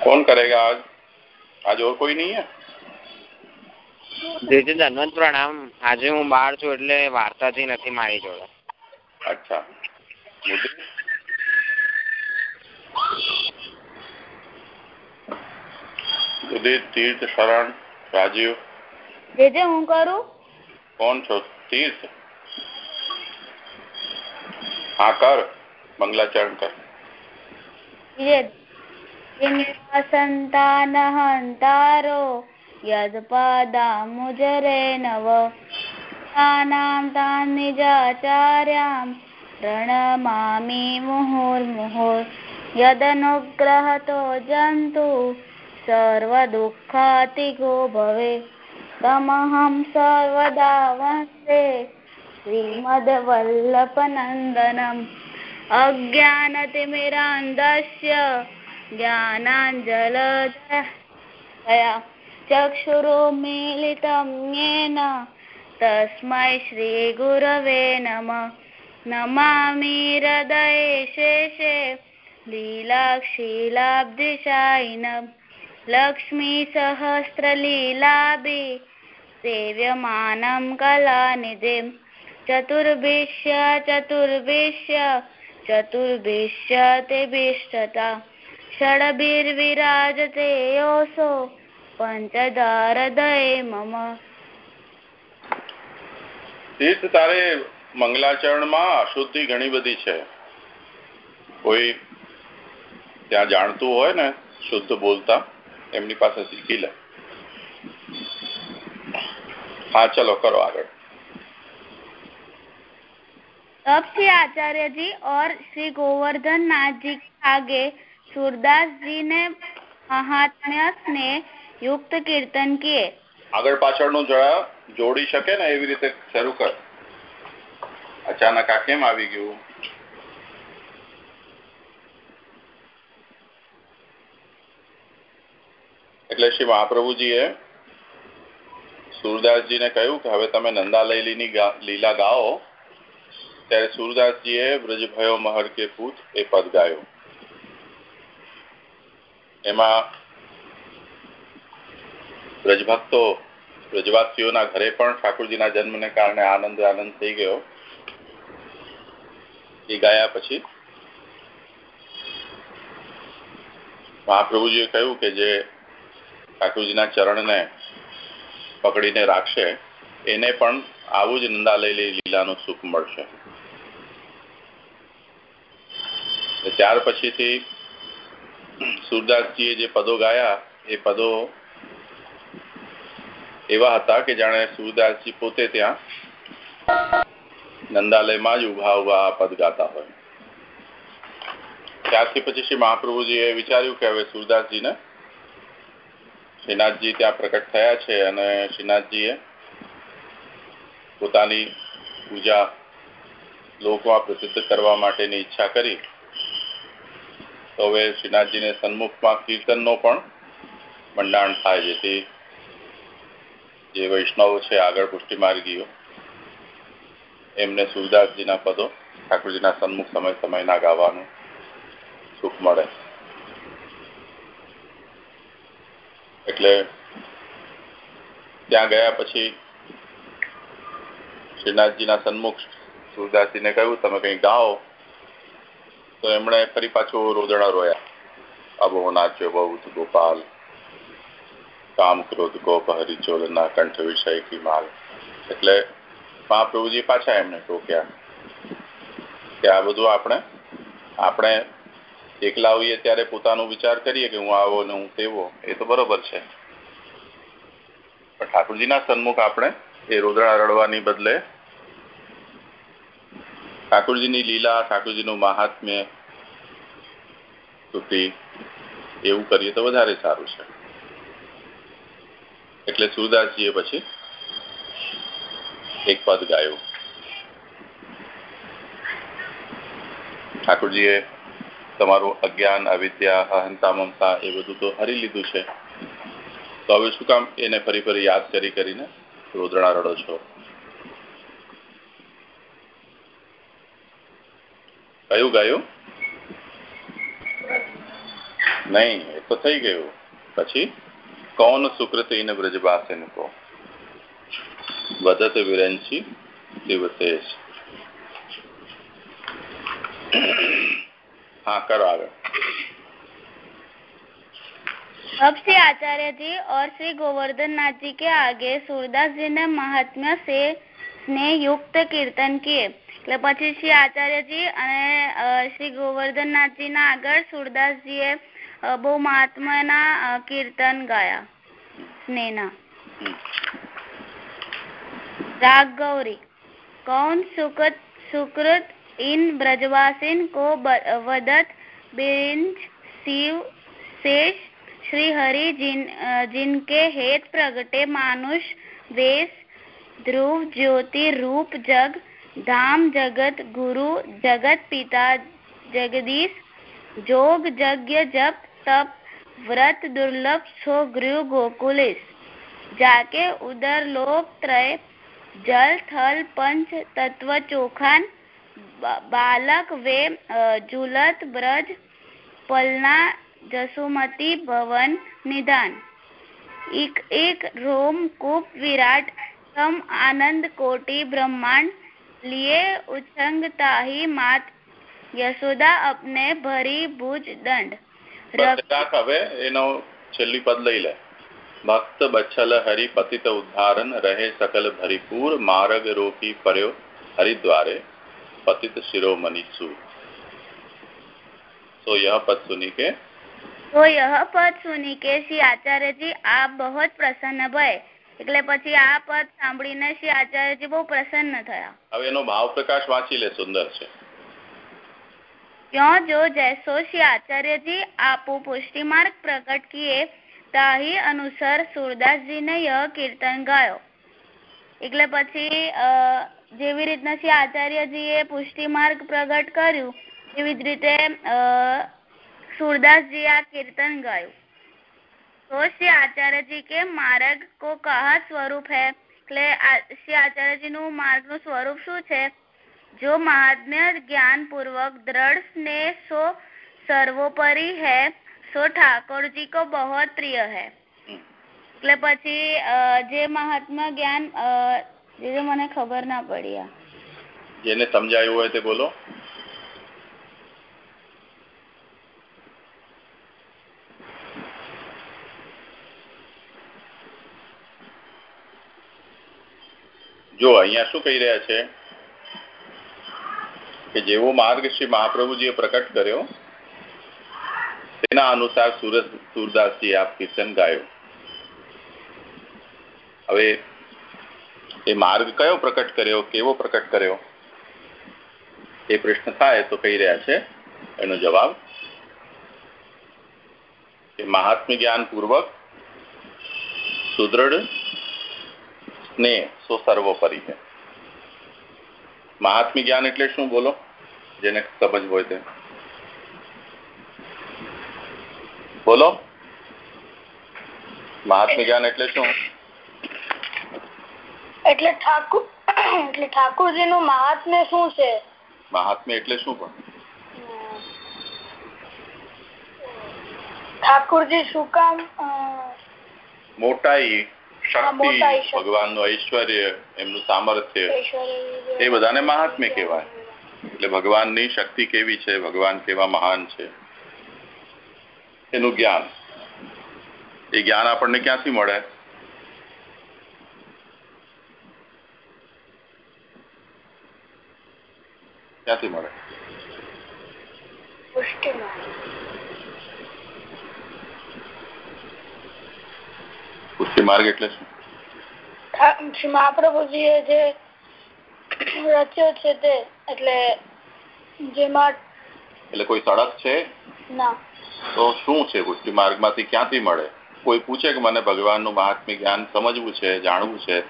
कौन करेगा आज आज और कोई नहीं है દીદી ધનવંત પ્રણામ આજે હું બહાર છું એટલે વાર્તાથી નથી મારી જોડે અચ્છા ઉદિત તીર્થ શરણ રાજીવ જે જે હું કરું કોણ છો તીર્થ હા કર મંગલાચરણ કર सन्तानहन्तारो यत्पदामुजरे नव तानां तान् निजाचार्यां प्रणमामि मुहुर्मुहुर् यदनुग्रहतो जन्तु सर्वदुःखातिगो भवे तमहं सर्वदा वन्दे श्रीमद्वल्लभनन्दनम् अज्ञानतिमिरान्धस्य ज्ञानाञ्जलदया चक्षुरुमीलितं येन तस्मै श्रीगुरवे नमः नमामि हृदये शेषे लीलाक्षीलाब्धिशायिनम् लक्ष्मीसहस्रलीलाभि सेव्यमानं कलानिधिं चतुर्भिश्य चतुर्भिश्य चतुर्भिश्य तेभिष्टता षड्भिर्विराजते योऽसो પંચદારદય મમ તીર્થ તારે મંગલાચરણમાં અશુદ્ધિ ઘણી બધી છે કોઈ ત્યાં જાણતું હોય ને શુદ્ધ બોલતા એમની પાસે શીખી લે હા ચલો કરો આગળ तब श्री आचार्य जी और श्री गोवर्धन नाथ जी के आगे सूरदास जी ने महात्म्य ने युक्त कीर्तन किए આગળ પાછળનું જરા જોડી શકે ને એવી રીતે શરૂ કર અચાનક આ કેમ આવી ગયું એટલે શ્રી મહાપ્રભુજીએ સુરદાસજીને કહ્યું કે હવે તમે નંદાલયલીની લીલા ગાઓ ત્યારે સુરદાસજીએ બ્રજભયો મહર કે પૂત એ પદ ગાયો એમાં બ્રજભક્તો બ્રજવાસીઓના ઘરે પણ ઠાકોરજીના જન્મને કારણે આનંદ આનંદ થઈ ગયો. એ ગાયા પછી મહાપ્રભુજીએ કહ્યું કે જે ઠાકોરજીના ચરણને પકડીને રાખશે, એને પણ આવું જ નંદાલય લીલાનું સુખ મળશે. ત્યાર પછીથી સુરદાસજીએ જે પદો ગાયા, એ પદો એવા હતા કે જાણે સુરદાસજી પોતે ત્યાં નંદાલયમાં જ ઊભા ઊભા આ પદ ગાતા હોય. ત્યારથી પછી શ્રી મહાપ્રભુજીએ વિચાર્યું કે હવે સુરદાસજીને શ્રીનાથજી ત્યાં પ્રકટ થયા છે અને શ્રીનાથજીએ પોતાની પૂજા લોકમાં પ્રસિદ્ધ કરવા માટેની ઈચ્છા કરી. હવે શ્રીનાથજીને સન્મુખમાં કીર્તનનો પણ મંડાણ થાય જેથી જે વૈષ્ણવ છે, આગળ પુષ્ટિ માર્ગીઓ, એમને સુરદાસજીના પદો ઠાકોરજીના સન્મુખ સમય સમયના ગાવાનું સુખ મળે. એટલે ત્યાં ગયા પછી શ્રીનાથજીના સન્મુખ સુરદાસજીને કહ્યું, તમે કઈ ગાઓ? તો એમણે ફરી પાછું રોદણા રોયા. અબો નાચ્યો બહુ ગોપાલ. કામ ક્રોધ ગોપ હરિચોલના કંઠ વિષય કી માલ. એટલે મહાપ્રભુજી પાછા એમને ટોક્યા કે આ બધું આપણે આપણે એકલા હોઈએ ત્યારે પોતાનો વિચાર કરીએ કે હું આવો ને હું તેવો. એ તો બરોબર છે. પણ ઠાકોરજીના સન્મુખ આપણે એ રોદણા રડવાની બદલે ઠાકોરજીની લીલા, ઠાકોરજીનું મહાત્મ્ય. સ્તુતિ એવું કરીએ તો વધારે સારું છે. એટલે સુરદાસજીએ પછી એક પદ ગાયું. ઠાકોરજીએ તમારું અજ્ઞાન, અવિદ્યા, અહંતા, મમતા એ બધું તો હરી લીધું છે. તો હવે શું કામ? એને ફરી ફરી યાદ કરી કરીને રોદણા રડો છો. કયું ગાયું નહીં એ તો થઈ ગયું પછી કૌન સુકૃતિન બ્રજવાસિન કો વદત વિરંચી દિવસેશ हाँ करो आगे अब श्री आचार्य जी और श्री गोवर्धन नाथ जी के आगे सूरदास जी ने महात्म्य से स्नेह युक्त કીર્તન કિએ એટલે પછી શ્રી આચાર્યજી અને શ્રી ગોવર્ધનનાથજી ના આગળ સુરદાસજીએ બહુ મહાત્માના કીર્તન ગાયા સ્નેહના राग गौरी कौन सुकृत सुकृत इन ब्रजवासिन को वदत बिंज शिव शेष श्री हरि जिन जिनके हेत प्रगटे मानुष वेश ध्रुव ज्योति रूप जग धाम जगत गुरु जगत पिता जगदीश जोग यज्ञ जप तप व्रत दुर्लभ सो गृह गोकुलेश जाके उदर लोक त्रय जल थल पंच तत्व ચોખાન બાલક વે ઝુલત બ્રજ પલના જસુમતી ભવન નિધાન એક એક રોમ કૂપ વિરાટ સમ આનંદ કોટી બ્રહ્માંડ લીએ ઉછંગતાહી માત યશોદા અપને ભરી ભુજ દંડ હવે એનો છેલ્લી પદ લઈ લે ભક્ત બચ્છલ હરિ પતિત ઉદ્ધારન રહે સકલ ભરીપૂર માર્ગ રોકી पर्यो हरिद्वारे पतित शिरोमणि सूर तो यह पद सुनी के तो यह पद सुनी કે શ્રી આચાર્યજી આપ બહુ પ્રસન્ન ભય એટલે પછી આ પદ સાંભળીને શ્રી આચાર્યજી બહુ પ્રસન્ન થયા. હવે એનો ભાવ પ્રકાશ વાંચી લે સુંદર છે. ક્યો જો જૈસો શ્રી આચાર્યજી આપો પુષ્ટિ માર્ગ પ્રગટ કિયે તાહી અનુસાર સુરદાસજીને ય કીર્તન ગાયો. એટલે પછી જેવી રીતના શ્રી આચાર્યજી એ પુષ્ટિ માર્ગ પ્રગટ કર્યું એવી જ રીતે સુરદાસજી આ કીર્તન ગાયું. તો શ્રી આચાર્યજી કે માર્ગ કો કહા સ્વરૂપ હૈ? એટલે શ્રી આચાર્યજી નું માર્ગનું સ્વરૂપ શું છે? જો મહાત્મ્ય જ્ઞાન પૂર્વક દ્રઢ સ્નેહ સો સર્વોપરી है સો ઠાકોરજી કો બહુ પ્રિય હે. એટલે પછી જે મહાત્મા જ્ઞાન જે મને ખબર ના પડી બોલો. જો અહીંયા શું કહી રહ્યા છે? કે જેવો માર્ગ શ્રી મહાપ્રભુજીએ પ્રકટ કર્યો, તેના અનુસાર સુરત સુરદાસજી આપ કીર્તન ગાયો. હવે એ માર્ગ કયો પ્રકટ કર્યો, કેવો પ્રકટ કર્યો? એ પ્રશ્ન થાય તો કહી રહ્યા છે, એનો જવાબ કે મહાત્મ્ય જ્ઞાન પૂર્વક સ્નેહ સો સર્વોપરી છે. મહાત્મ્ય જ્ઞાન એટલે શું બોલો? જેને સમજ હોય તે. બોલો. મહાત્મ્ય જ્ઞાન એટલે શું? એટલે ઠાકુર એટલે ઠાકોરજી નું મહાત્મ્ય શું છે? મહાત્મ્ય એટલે શું પણ? ઠાકોરજી શું કામ? મોટાઈ શક્તિ મોટાઈ, ભગવાનનું ઐશ્વર્ય એમનું સામર્થ્ય. એ બધાને મહાત્મ્ય કહેવાય. એટલે ભગવાનની શક્તિ કેવી છે? ભગવાન કેવા મહાન છે? એનું જ્ઞાન. એ જ્ઞાન આપણને ક્યાંથી મળે? ક્યાંથી મળે? પુષ્ટિમાં માર્ગ એટલે શું? શ્રી મહાપ્રભુજીએ જે રચ્યો છે તે એટલે જેમાં એટલે કોઈ સડક છે? ના. તો શું છે મુક્તિ માર્ગમાંથી ક્યાંથી મળે? કોઈ પૂછે કે મને ભગવાનનું મહાત્મ્ય જ્ઞાન સમજવું છે જાણવું છે?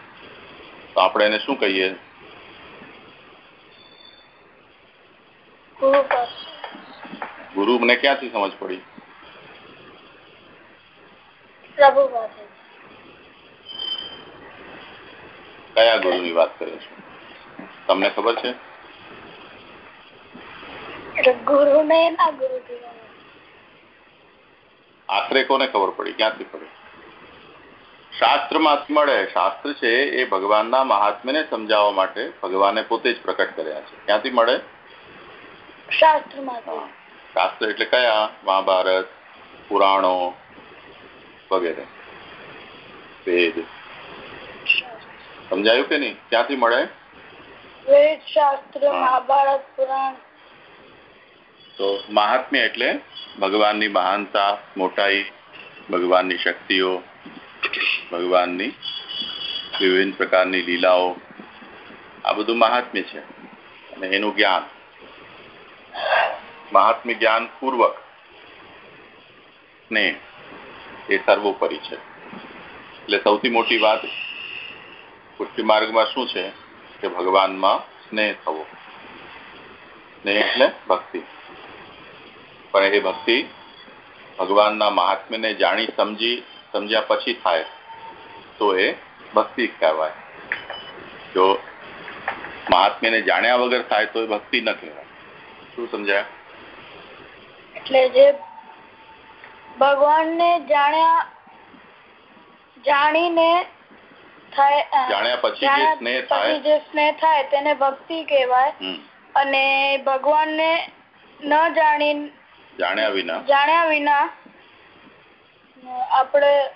તો આપણે એને શું કહીએ? ગુરુ ગુરુ મને ક્યાંથી સમજ પડી? પ્રભુ પાસે. કયા ગુરુની વાત કરે છે? તમને ખબર છે? આખરે કોને ખબર પડી? ક્યાંથી પડી? શાસ્ત્રમાં મળે. શાસ્ત્ર છે એ ભગવાનના મહાત્મ્યને સમજાવવા માટે ભગવાને પોતે જ પ્રકટ કર્યા છે. ક્યાંથી મળે? શાસ્ત્રમાંથી શાસ્ત્ર એટલે કયા? મહાભારત પુરાણો વગેરે. વેદ. સમજાયું કે નહીં? ક્યાંથી મળે? વેદ શાસ્ત્ર મહાભારત પુરાણ. તો મહાત્મ્ય એટલે ભગવાનની મહાનતા મોટાઈ ભગવાનની શક્તિઓ ભગવાનની વિવિધ પ્રકારની લીલાઓ. આ બધું મહાત્મ્ય છે. અને એનું જ્ઞાન. મહાત્મ્ય જ્ઞાન પૂર્વક ને એ સર્વોપરી છે. એટલે સૌથી મોટી વાત પુષ્ટિ માર્ગમાં શું છે કે ભગવાનમાં સ્નેહ થવો. સ્નેહ એટલે ભક્તિ. પણ એ ભક્તિ ભગવાનના મહાત્મ્યને જાણી સમજી, સમજ્યા પછી થાય, તો એ ભક્તિ કહેવાય. જો મહાત્મ્યને જાણ્યા વગર થાય તો એ ભક્તિ ન કહેવાય. શું સમજાય? એટલે જે ભગવાનને જાણ્યા, જાણીને જાણ્યા પછી જે સ્નેહ થાય. જે સ્નેહ થાય તેને ભક્તિ કહેવાય. હમ. અને ભગવાનને ન જાણી જાણ્યા વિના. જાણ્યા વિના આપણે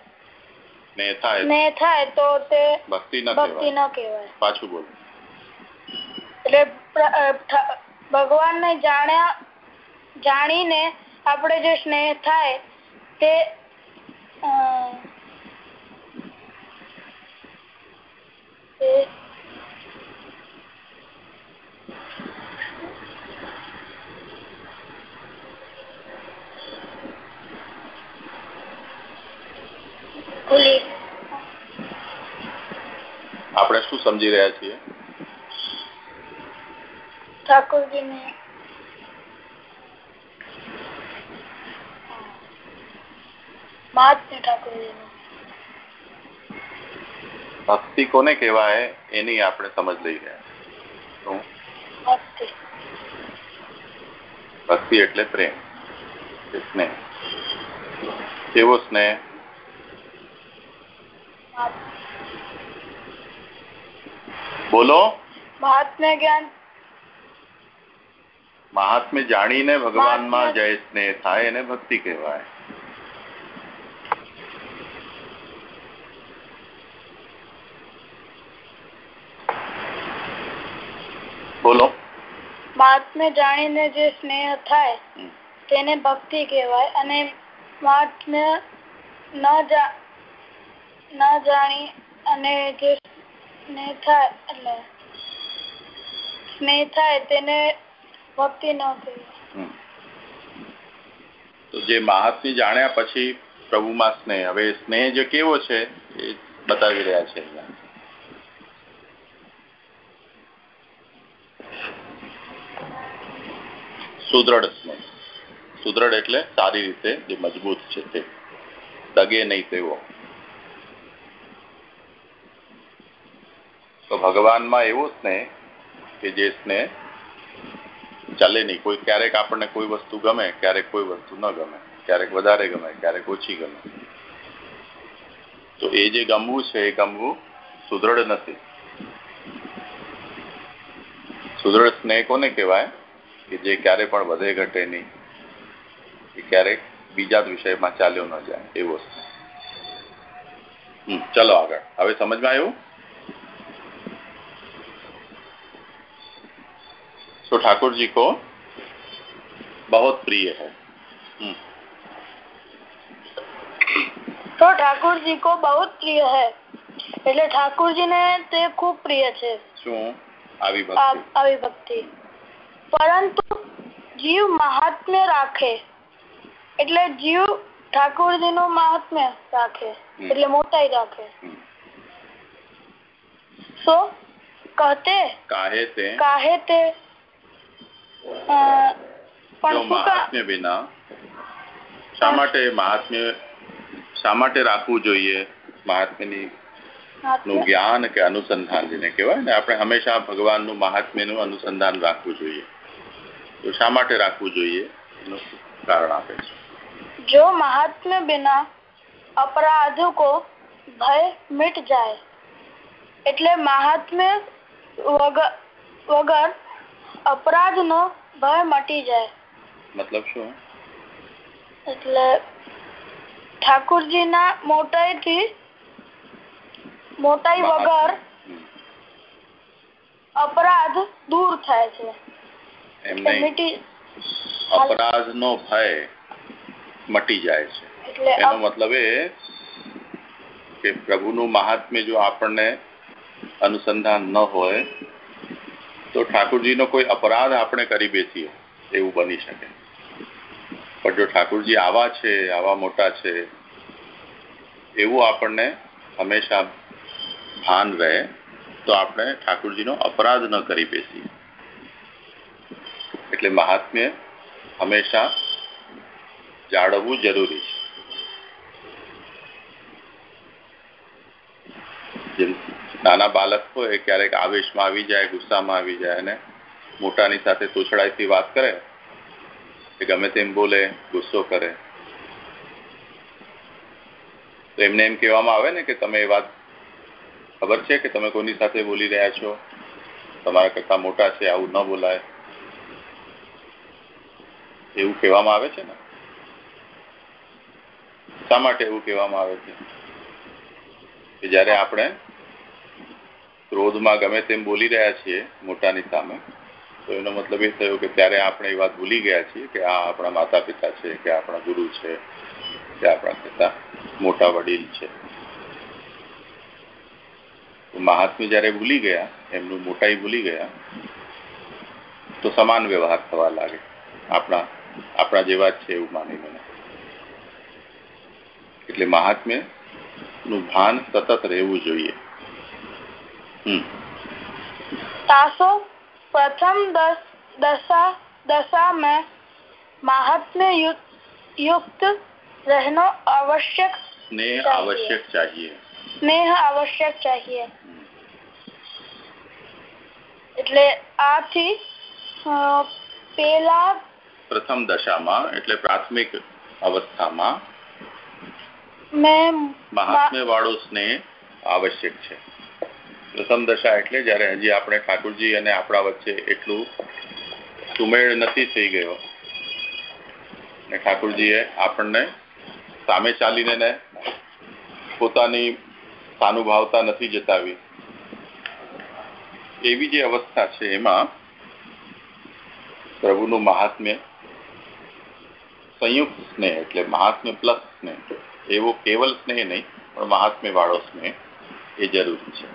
સ્નેહ થાય. સ્નેહ થાય તો તે ભક્તિ ન ભક્તિ ન કહેવાય. પાછું બોલો. એટલે જાણ્યા જાણીને આપણે જે સ્નેહ થાય તે અ, તે ભૂલી આપણે શું સમજી રહ્યા છીએ? ઠાકોરજીને મહાત્મ્ય ઠાકોરજીનું ભક્તિ કોને કહેવાય એની આપણે સમજ લઈ રહ્યા ભક્તિ. એટલે પ્રેમ સ્નેહ. કેવો સ્નેહ? બોલો. મહાત્મ્ય જ્ઞાન. મહાત્મ્ય જાણીને ભગવાનમાં જય સ્નેહ થાય એને ભક્તિ કહેવાય. બોલો. મહાત્મ્ય જાણીને જે સ્નેહ થાય તેને ભક્તિ કહેવાય અને મહાત્મ્ય ન ન જાણી અને જે સ્નેહ થાય એટલે સ્નેહ થાય તેને ભક્તિ ન કહેવાય. તો જે મહાત્મ્ય જાણ્યા પછી પ્રભુમાં સ્નેહ. હવે સ્નેહ જે કેવો છે એ બતાવી રહ્યા છે અહીંયા. સુદ્રઢ સુદ્રઢ એટલે સારી રીતે જે મજબૂત છે તે. દગે નહીં તેવો. તો ભગવાનમાં એવો સ્નેહ કે જે સ્નેહ ચાલે નહીં. કોઈ ક્યારેક આપણને કોઈ વસ્તુ ગમે, ક્યારેક કોઈ વસ્તુ ન ગમે. ક્યારેક વધારે ગમે, ક્યારેક ઓછી ગમે. તો એ જે ગમવું છે, એ ગમવું સુદ્રઢ નથી. સુદ્રઢ સ્નેહ કોને કહેવાય? કે જે ક્યારે પણ વધે ઘટે નહીં એ ક્યારેક બીજા વિષયમાં ચાલ્યો ન જાય એવું હશે ચલો આગળ. હવે સમજમાં આવ્યું? सो ठाकुर जी को बहुत प्रिय તો ઠાકોરજી કો બહુ પ્રિય હૈ. એટલે ઠાકોરજી ને તે ખૂબ પ્રિય છે. શું? આવી ભક્તિ. આવી ભક્તિ. પરંતુ જીવ મહાત્મ્ય રાખે. એટલે જીવ ઠાકોરજી નું મહાત્મ્ય રાખે. એટલે મોટાઈ રાખે. સો કહતે કાહે તે? કાહે પણ મહાત્મ્ય વિના શા માટે મહાત્મ્ય શા માટે રાખવું જોઈએ મહાત્મ્યની નું જ્ઞાન કે અનુસંધાન જેને કહેવાય ને? આપણે હંમેશા ભગવાનનું મહાત્મ્યનું અનુસંધાન રાખવું જોઈએ. તો શા માટે રાખવું જોઈએ? એનું કારણ આપે છે. જો મહાત્મ્ય બિના અપરાધો ભય મિટ જાય એટલે મહાત્મ્ય વગર અપરાધ નો ભય મટી જાય. મતલબ શું? એટલે ઠાકોરજી ના મોટાઈ થી મોટાઈ વગર અપરાધ દૂર થાય છે. એમ એટલે નહીં મિટી અપરાધ નો ભય મટી જાય છે. એનો મતલબ એ કે પ્રભુનું મહાત્મ્ય જો આપણને અનુસંધાન ન હોય તો ઠાકોરજીનો કોઈ અપરાધ આપણે કરી બેસીએ એવું બની શકે. પણ જો ઠાકોરજી આવા છે આવા મોટા છે એવું આપણને હંમેશા ભાન રહે તો આપણે ઠાકોરજીનો અપરાધ ન કરી બેસીએ. એટલે મહાત્મ્ય હંમેશા જાળવવું જરૂરી છે. નાના બાળક હોય, ક્યારેક આવેશમાં આવી જાય, ગુસ્સામાં આવી જાય અને મોટાની સાથે તોછડાઈથી વાત કરે કે ગમે તેમ બોલે, ગુસ્સો કરે. તો એમને એમ કહેવામાં આવે ને કે તમે એ વાત ખબર છે કે તમે કોની સાથે બોલી રહ્યા છો? તમારા કરતા મોટા છે, આવું ન બોલાય. એવું કહેવામાં આવે છે ને? શા માટે એવું કહેવામાં આવે છે? કે જ્યારે આપણે ક્રોધમાં ગમે તેમ બોલી રહ્યા છીએ મોટાની સામે, તો એનો મતલબ એ થયો કે ત્યારે આપણે એ વાત ભૂલી ગયા છીએ કે આ આપણા માતા પિતા છે, કે આપણા ગુરુ છે, કે આપણા પિતા, મોટા વડીલ છે. મહાત્મી જ્યારે ભૂલી ગયા, એમનું મોટાઈ ભૂલી ગયા, તો સમાન વ્યવહાર થવા લાગે. આપણા આપણા જેવા જ છે એવું માનીને એટલે મહાત્મ્ય નું ભાન સતત રહેવું જોઈએ હમ तासो प्रथम दस दशा दशा में महात्म्य युक्त युक्त रहना आवश्यक સ્નેહ चाहिए. આવશ્યક ચાહીએ સ્નેહ આવશ્યક चाहिए એટલે આથી અ, પેલા પ્રથમ દશામાં એટલે પ્રાથમિક અવસ્થામાં મહાત્મ્ય વાળો સ્નેહ આવશ્યક છે. પ્રથમ દશા એટલે જયારે હજી આપણે ઠાકોરજી અને આપણા વચ્ચે એટલું સુમેળ નથી થઈ ગયો. ને ઠાકોરજીએ આપણને સામે ચાલીને પોતાની સાનુભાવતા નથી જતાવી. એવી જે અવસ્થા છે એમાં પ્રભુનું મહાત્મ્ય સંયુક્ત સ્નેહ એટલે મહાત્મ્ય પ્લસ સ્નેહ એવો કેવલ સ્નેહ નહીં પણ મહાત્મ્ય વાળો સ્નેહ એ જરૂરી છે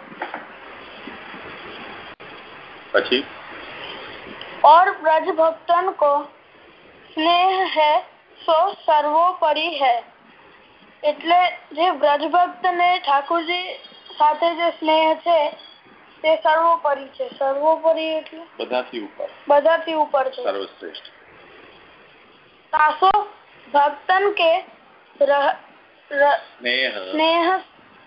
પછી और ब्रज भक्तन को स्नेह है सो सर्वोपरि है એટલે જે બ્રજ ભક્ત ને ઠાકોરજી સાથે જે સ્નેહ છે તે સર્વોપરી છે સર્વોપરી એટલે બધાથી ઉપર બધાથી ઉપર છે સર્વશ્રેષ્ઠ तासो भक्तन के रह, र, સ્નેહ स्नेह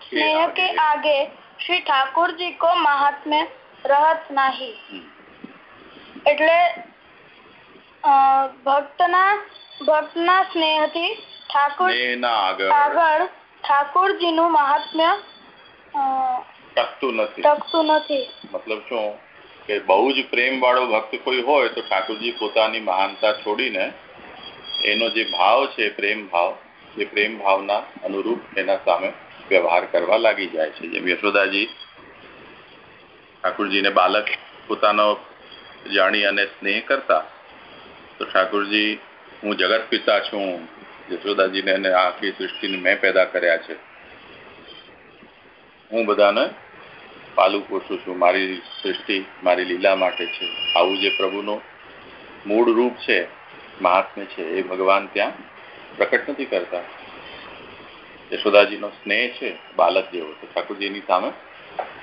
स्नेह के आगे श्री ठाकुर जी को महात्म्य रहत नाही હમ. એટલે અ, ભક્તના ભક્તના સ્નેહથી ઠાકોર સ્નેહના આગળ આગળ ઠાકોરજીનું મહાત્મ્ય અ, ટકતું નથી ટકતું નથી મતલબ શું કે બહુ જ પ્રેમ વાળો ભક્ત કોઈ હોય તો ઠાકોરજી પોતાની મહાનતા છોડીને એનો જે ભાવ છે, પ્રેમ ભાવ એ પ્રેમ ભાવના અનુરૂપ એના સામે વ્યવહાર કરવા લાગી જાય છે. જેમ યશોદાજી ઠાકુરજીને બાલક પોતાનો જાણી અને સ્નેહ કરતા, તો ઠાકુરજી, હું જગત પિતા છું. યશોદાજીને અને આખી સૃષ્ટિને મેં પેદા કર્યા છે. હું બધાને પાલું પોષું છું. મારી સૃષ્ટિ મારી લીલા માટે છે. આવું જે પ્રભુનું મૂળ રૂપ છે મહાત્મ્ય છે એ ભગવાન ત્યાં પ્રકટ નથી કરતા. યશોદાજીનો સ્નેહ છે બાલક જેવો. તો ઠાકોરજીની સામે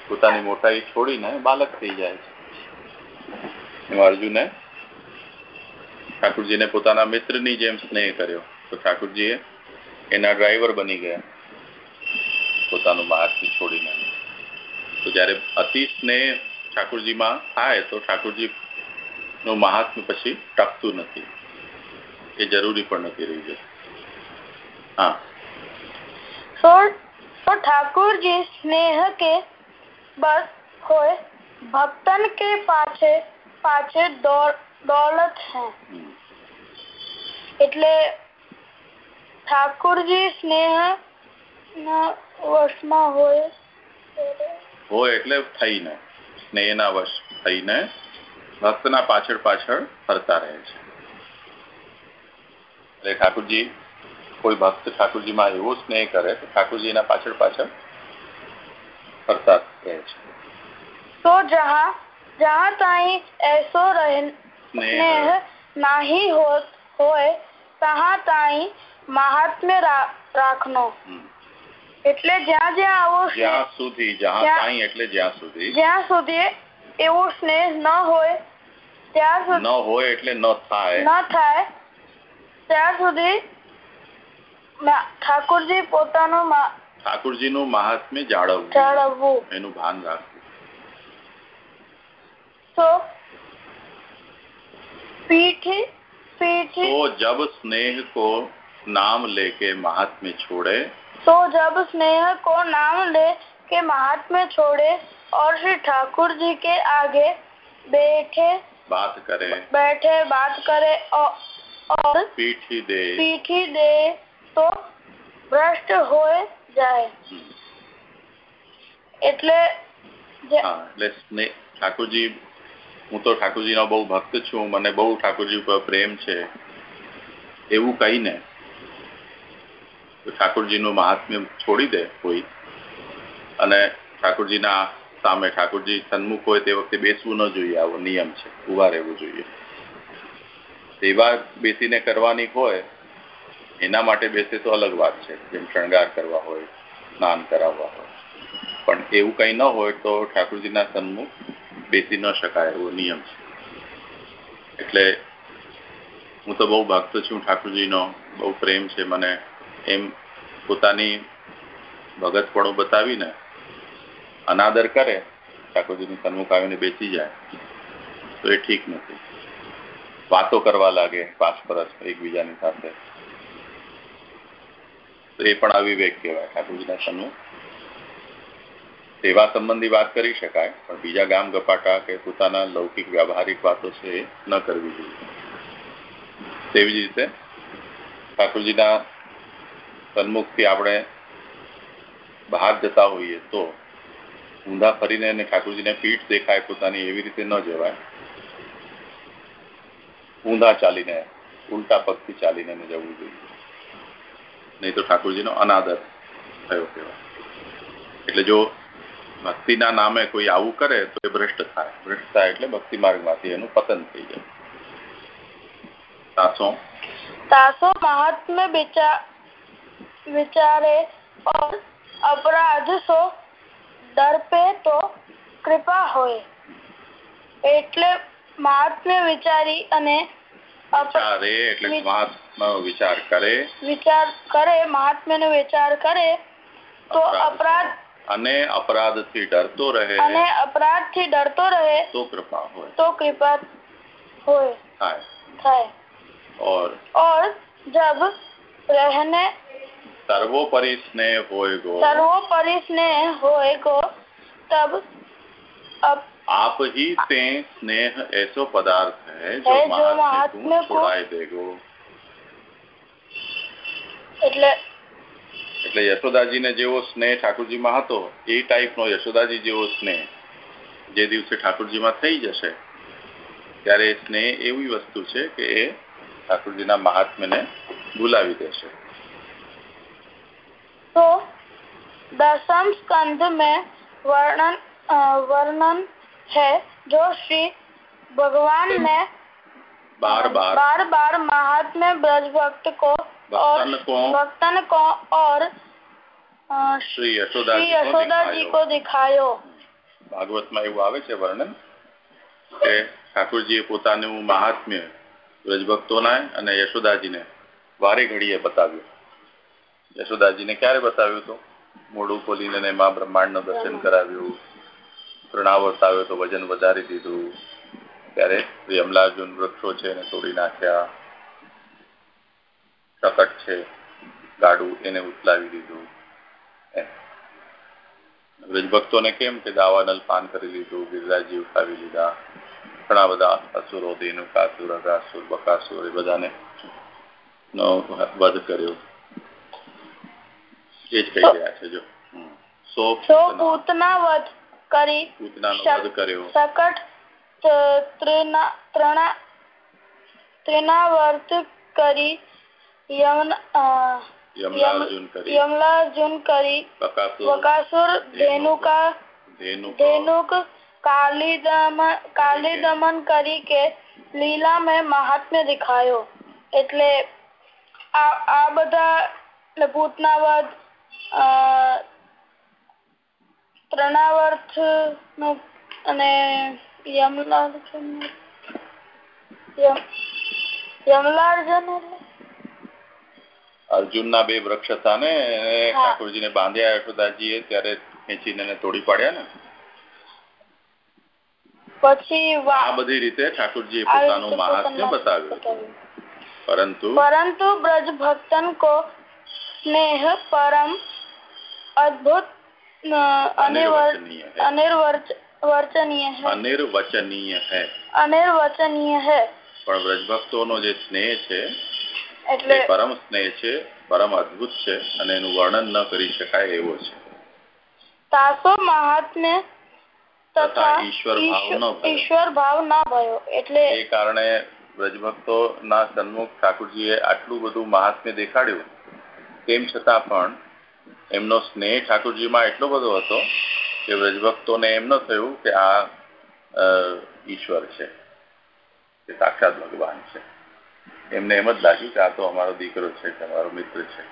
પોતાની મોટાઈ છોડીને બાલક થઈ જાય છે. એમાં અર્જુને ઠાકોરજીને પોતાના મિત્રની જેમ સ્નેહ કર્યો. તો ઠાકોરજીએ એના ડ્રાઈવર બની ગયા. પોતાનું મહાત્મ્ય છોડીને. તો જ્યારે અતિ સ્નેહ ઠાકોરજીમાં થાય, તો ઠાકોરજી નું મહાત્મ્ય પછી ટકતું નથી. કે જરૂરી પણ નથી રહી જશે હા. તો ઠાકોરજી સ્નેહ કે બસ હોય ભક્તન કે પાછે પાછે દોલત હે. એટલે ઠાકોરજી સ્નેહ વશમાં હોય હોય એટલે થઈને સ્નેહ ના વશ થઈને ભક્તના પાછળ પાછળ ફરતા રહે છે. એટલે ઠાકોરજી કોઈ ભક્ત ઠાકોરજીમાં એવો સ્નેહ કરે તો ઠાકોરજી એના પાછળ પાછળ ફરતા રહે છે. તો જહા જહા તાઈ એસો રહે સ્નેહ નાહી હોત હોય તહા તાઈ મહાત્મ્ય રાખનો. એટલે જ્યાં જ્યાં આવો જ્યાં સુધી જ્યાં તાઈ એટલે જ્યાં સુધી. જ્યાં સુધી એવો સ્નેહ ન હોય ત્યાં ન હોય એટલે ન થાય. ન થાય ત્યાં સુધી મા- ઠાકોરજી પોતાનું મા- ઠાકોરજીનું મહાત્મ્ય જાળવવું જાળવવું એનું ભાન રાખવું તો પીઠી पीठी तो जब स्नेह को नाम लेके महात्म्य छोड़े तो जब स्नेह को नाम ले के महात्म्य छोड़े और श्री ठाकुर जी के आगे बैठे बात करे बैठे बात करे और, और पीठी दे पीठी दे तो भ्रष्ट हो જાય હમ. એટલે જે- હા એટલે સ્નેહ ઠાકોરજી હું તો ઠાકોરજીનો બહુ ભક્ત છું મને બહુ ઠાકોરજી ઉપર પ્રેમ છે એવું કહીને તો ઠાકોરજીનું મહાત્મ્ય છોડી દે કોઈ અને ઠાકોરજીના સામે ઠાકોરજી સન્મુખ હોય તે વખતે બેસવું ન જોઈએ આવો નિયમ છે ઉભા રહેવું જોઈએ સેવા બેસીને કરવાની હોય, એના માટે બેસે તો અલગ વાત છે. જેમ શણગાર કરવા હોય, સ્નાન કરાવવા હોય. પણ એવું કંઈ ન હોય તો ઠાકોરજીના સન્મુખ બેસી ન શકાય એવો નિયમ છે. એટલે હું તો બહુ ભક્ત છું ઠાકોરજીનો, બહુ પ્રેમ છે મને. એમ પોતાની ભગતપણું બતાવીને અનાદર કરે, ઠાકોરજીની સન્મુખ આવીને બેસી જાય. તો એ ઠીક નથી. વાતો કરવા લાગે પાસપરસ એકબીજાની સાથે. તો એ પણ અવિવેક કહેવાય. ઠાકોરજીના સમય સેવા સંબંધી વાત કરી શકાય, પણ બીજા ગામ ગપાટા કે પોતાના લૌકિક વ્યવહારિક વાતો છે એ ન કરવી જોઈએ. તેવી જ રીતે ઠાકોરજીના સન્મુખથી આપણે બહાર જતા હોઈએ તો ઊંધા ફરીને અને ઠાકોરજીને પીઠ દેખાય પોતાની એવી રીતે ન જવાય. ઊંધા ચાલીને ઉલટા પગથી ચાલીને એને જવું જોઈએ નહીં તો ઠાકોરજીનો અનાદર થયો કહેવાય એટલે જો ભક્તિના નામે કોઈ આવું કરે તો એ ભ્રષ્ટ થાય ભ્રષ્ટ થાય એટલે ભક્તિ માર્ગમાંથી એનું પતન થઈ જાય સાસો तासो महात्म्य विचार विचारे और अपराध सो डर पे तो કૃપા હોય એટલે મહાત્મ્ય વિચારી અને અપ- વિચારે એટલે વિ- મહાત્મા વિચાર કરે વિચાર કરે મહાત્મ્ય નો વિચાર કરે તો અપરાધ અપરાધ અને અપરાધથી ડરતો રહે અને અપરાધ થી ડરતો રહે તો કૃપા હોય તો કૃપા હોય થાય થાય और और जब रहने सर्वोपरि स्नेह होय गो सर्वोपरि स्नेह होएगो तब अब आप ही से स्नेह ऐसो पदार्थ है जो है जो महात्म्य महात्म्य को को- छुड़ाए देगो એટલે એટલે યશોદાજીને જેવો સ્નેહ ઠાકોરજીમાં હતો એ ટાઈપનો યશોદાજી જેવો સ્નેહ જે દિવસે ઠાકોરજીમાં થઈ જશે ત્યારે એ સ્નેહ એવી વસ્તુ છે કે એ ઠાકોરજીના મહાત્મ્યને ભૂલાવી દેશે तो दसम स्कंध में वर्णन अ, वर्णन है जो श्री भगवान ने बार बार बार बार महात्म्य ब्रज भक्त को और भक्तन को भक्तन को और अ, શ્રી श्री યશોદાજી यशोदा जी को दिखायो ભાગવતમાં એવું આવે છે વર્ણન કે ઠાકોરજીએ પોતાનું મહાત્મ્ય વ્રજભક્તોના અને યશોદાજીને વારે ઘડીએ બતાવ્યું યશોદાજીને ક્યારે બતાવ્યું હતું મોઢું ખોલીને એને મા બ્રહ્માંડનું દર્શન કરાવ્યું પ્રણાવર્ત આવ્યો તો વજન વધારી દીધું. ત્યારે યમલાર્જુન વૃક્ષો છે એને તોડી નાખ્યા. પ્રકટ છે. ગાડું એને ઉથલાવી દીધું. વ્રજભક્તોને કેમ કે દાવાનલ પાન કરી લીધું ગિરરાજી ઉઠાવી લીધા. ઘણા બધા અસુરો દેનુકાસુર અગાસુર બકાસુર એ બધાને નો વધ કર્યો. એ જ કહી રહ્યા છે જો. સો પૂતના વધ. કરી સકટ ત્રિનાવર્ત કરી યમલાર્જુન કરી. બકાસુર ધેનુકા ધેનુક. કાલિદમન કરી કે લીલા મેં મહાત્મ્ય દેખાયો. એટલે આ બધા ભૂતના વધ ત્રણાવર્થનું અને યમલાર્જુન યમલાર્જુન અર્જુનના બે વૃક્ષ હતા ને ઠાકોરજીને બાંધ્યા યશોદાજીએ ત્યારે ખેંચીને તોડી પાડ્યા ને? પછી આ બધી રીતે ઠાકોરજીએ પોતાનું મહાત્મ્ય બતાવ્યું પરંતુ પરંતુ બ્રજ ભક્તન કો સ્નેહ પરમ અદ્ભુત અનિર્વચનીય અનિર્વચનીય है અનિર્વચનીય है અનિર્વચનીય है પણ વ્રજભક્તોનો જે સ્નેહ છે એટલે એ પરમ સ્નેહ છે પરમ અદ્ભુત છે અને એનું વર્ણન ન કરી શકાય એવો છે તાસો મહાત્મ્ય તથા ઈશ્વર ભાવ ન ઈશ્વર ભાવ ના ભયો એટલે એ કારણે વ્રજભક્તો ના સન્મુખ ઠાકોરજીએ આટલું બધું મહાત્મ્ય દેખાડ્યું તેમ છતાં પણ એમનો સ્નેહ ઠાકોરજીમાં એટલો બધો હતો કે વ્રજભક્તોને એમ ન થયું કે આ ઈશ્વર છે કે સાક્ષાત ભગવાન છે. એમને એમ જ લાગ્યું કે આ તો અમારો દીકરો છે કે અમારો મિત્ર છે.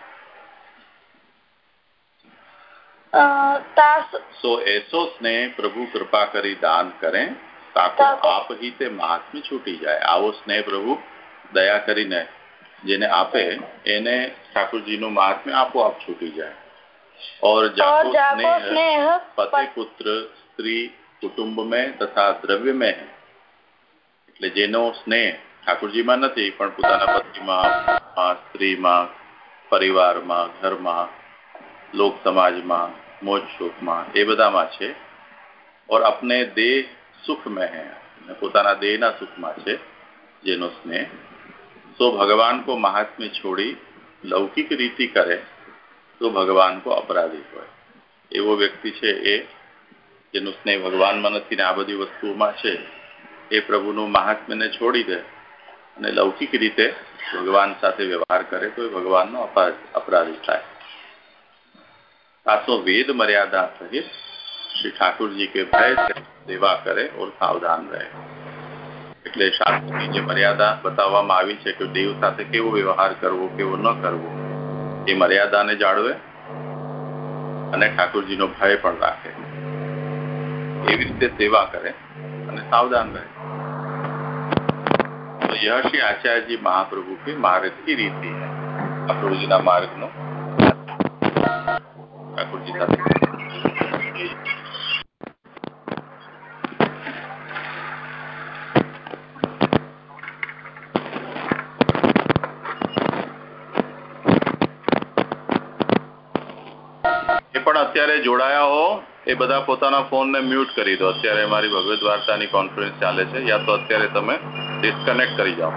સો એસો સ્નેહ પ્રભુ કૃપા કરી દાન કરે તાકો આપ હિતે મહાત્મ્ય છૂટી જાય. આવો સ્નેહ પ્રભુ દયા કરીને જેને આપે એને ઠાકોરજીનું મહાત્મ્ય આપોઆપ છૂટી જાય. और पति पुत्र स्त्री कुटुंब में तथा द्रव्य में है जेनो स्नेह ठाकुर जी में पति स्त्री परिवार घर में लोक समाज में मोज शोक में बदा में और अपने देह सुख में है पुता देह सुख में है जेनो स्नेह तो भगवान को महात्म्य छोड़ी लौकिक रीति करें તો ભગવાન કો અપરાધી હોય. એવો વ્યક્તિ છે એ, જેનું સ્નેહ ભગવાનમાં નથી ને આ બધી વસ્તુઓમાં છે, એ પ્રભુનું મહાત્મ્યને છોડી દે અને લૌકિક રીતે ભગવાન સાથે વ્યવહાર કરે તો એ ભગવાનનો અપરાધી થાય. સાસો વેદ મર્યાદા સહિત શ્રી ઠાકુરજી કે ભય સેવા કરે ઓર સાવધાન રહે. એટલે શાસ્ત્રની જે મર્યાદા બતાવવામાં આવી છે કે દેવ સાથે કેવો વ્યવહાર કરવો, કેવો ન કરવો એ મર્યાદાને જાળવે અને ઠાકોરજીનો ભય પણ રાખે. એવી રીતે સેવા કરે અને સાવધાન રહે. તો यह આચાર્યજી મહાપ્રભુ जी महाप्रभु के मार्ग की रीति है ठाकुर અત્યારે જોડાયા હો, એ બધા પોતાના ફોનને મ્યુટ કરી દો. અત્યારે મારી ભગવદ્ વાર્તાની કોન્ફરન્સ ચાલે છે. યા તો અત્યારે તમે ડિસ્કનેક્ટ કરી જાઓ.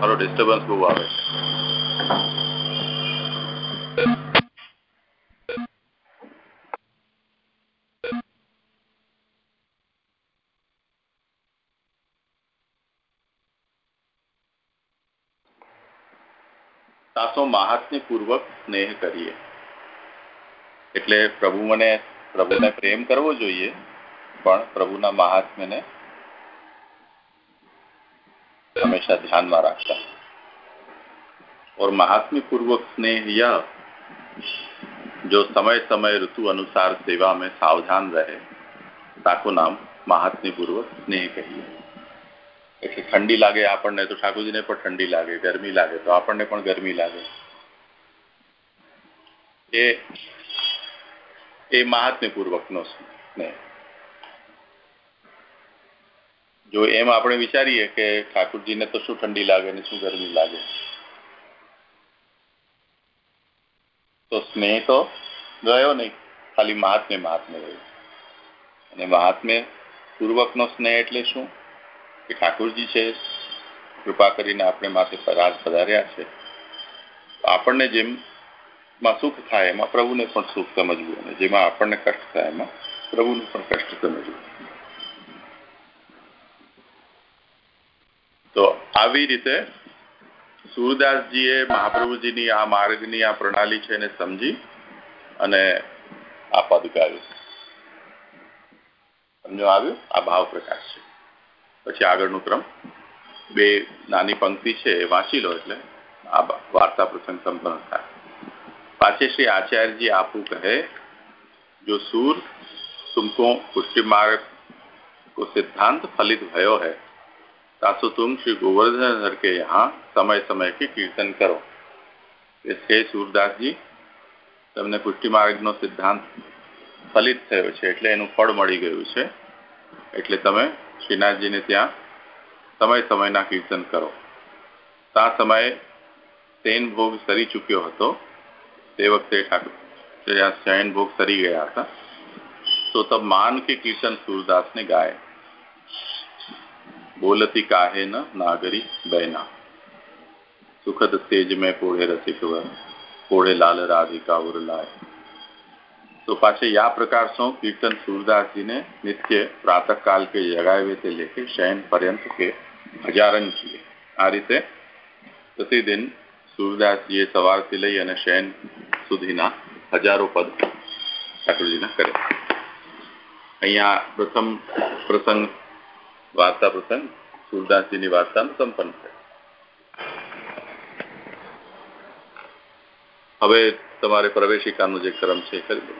મારો ડિસ્ટર્બન્સ બહુ આવે છે. સાસો મહાત્મ્ય પૂર્વક સ્નેહ કરીએ. એટલે પ્રભુ મને પ્રભુને પ્રેમ કરવો જોઈએ પણ પ્રભુના મહાત્મ્યને हमेशा ध्यान में रखता और महात्म्य पूर्वक स्नेह यह जो समय समय ऋतु अनुसार सेवा में सावधान रहे ताको नाम મહાત્મ્ય પૂર્વક સ્નેહ કહીએ એટલે ઠંડી લાગે આપણને તો ઠાકોરજીને પણ ઠંડી લાગે ગરમી લાગે તો આપણને પણ ગરમી લાગે એ એ મહાત્મ્ય પૂર્વકનો સ્નેહ જો એમ આપણે વિચારીએ કે ઠાકુરજીને તો શું ઠંડી લાગે ને શું ગરમી લાગે? તો સ્નેહ તો ગયો નહીં. ખાલી મહાત્મ્ય મહાત્મ્ય રહ્યું. અને મહાત્મ્ય પૂર્વકનો સ્નેહ એટલે શું? કે ઠાકુરજી છે, કૃપા કરીને આપણે માથે રાજ પધાર્યા છે. આપણને જેમ માં સુખ થાય, એમાં પ્રભુને પણ સુખ સમજવું અને જેમાં આપણને કષ્ટ થાય, એમાં પ્રભુને પણ કષ્ટ સમજવું. તો આવી રીતે સુરદાસજીએ મહાપ્રભુજીની આ માર્ગની આ પ્રણાલી છે એને સમજી અને આ પદ ગાયું. સમજો આવ્યું? આ ભાવ પ્રકાશ છે. પછી આગળનું ક્રમ. બે નાની પંક્તિ છે, એ વાંચી લો એટલે આ વાર્તા પ્રસંગ સંપન્ન થાય. पाचे श्री आचार्य जी आपू कहे, जो सूर तुमको पुष्टि मार्ग को सिद्धांत फलित भयो है, तासु तुम श्री गोवर्धन हर के यहाँ समय समय के कीर्तन करो। એટલે સૂરદાસ જી તમને પુષ્ટિ માર્ગનો સિદ્ધાંત ફલિત થયો છે એટલે એનું ફળ મળી ગયું છે એટલે તમે શ્રીનાથજીને ત્યાં સમય સમયના કીર્તન કરો ત્યાં સમયે તેન ભોગ સરી ચૂક્યો હતો તે વખતે ઠાકોર શયન ભોગ સરી ગયા હતા. તો તબ માન કે કીર્તન સૂરદાસ ને ગાય. બોલતી કાહે ન નાગરી બહેના. સુખદ તેજ મેં પોળે રસિકવર પોળે લાલ રાધિકા ઉરલાય તો પાછे या प्रकार सौ कीर्तन सूरदास जी ने नित्य प्रातः काल के जगावे से लेके शयन पर्यंत के હજારણ किए आ रीते લઈ અને શયન સુધીના હજારો પદ ઠાકોરજીના કરે. અહીંયા પ્રથમ પ્રસંગ, વાર્તા પ્રસંગ, સુરદાસજીની વાર્તાનું સંપન્ન થાય હવે તમારે પ્રવેશિકાનો જે ક્રમ છે કરી દો.